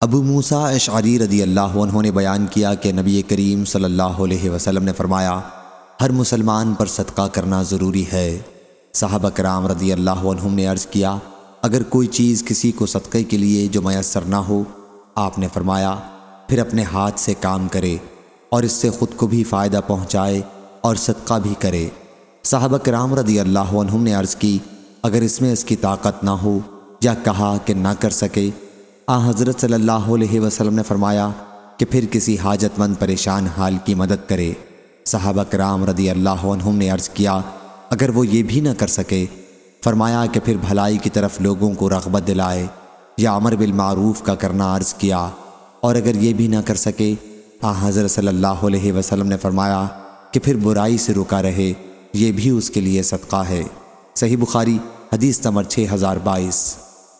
ابو موسیٰ اشعری رضی اللہ عنہ نے بیان کیا کہ نبی کریم صلی اللہ علیہ وسلم نے فرمایا، ہر مسلمان پر صدقہ کرنا ضروری ہے۔ صحابہ کرام رضی اللہ عنہم نے عرض کیا، اگر کوئی چیز کسی کو صدقے کے لیے جو میسر نہ ہو، آپ نے فرمایا، پھر اپنے ہاتھ سے کام کرے اور اس سے خود کو بھی فائدہ پہنچائے اور صدقہ بھی کرے۔ صحابہ کرام رضی اللہ عنہم نے عرض کی، اگر اس میں اس کی طاقت نہ ہو یا کہا کہ نہ کر سکے آ، حضرت صلی اللہ علیہ وسلم نے فرمایا کہ پھر کسی حاجت مند پریشان حال کی مدد کرے۔ صحابہ کرام رضی اللہ عنہم نے عرض کیا، اگر وہ یہ بھی نہ کر سکے، فرمایا کہ پھر بھلائی کی طرف لوگوں کو رغبت دلائے یا عمر بالمعروف کا کرنا عرض کیا۔ اور اگر یہ بھی نہ کر سکے، آ، حضرت صلی اللہ علیہ وسلم نے فرمایا کہ پھر برائی سے رکا رہے، یہ بھی اس کے لیے صدقہ ہے۔ صحیح بخاری، حدیث نمبر 6022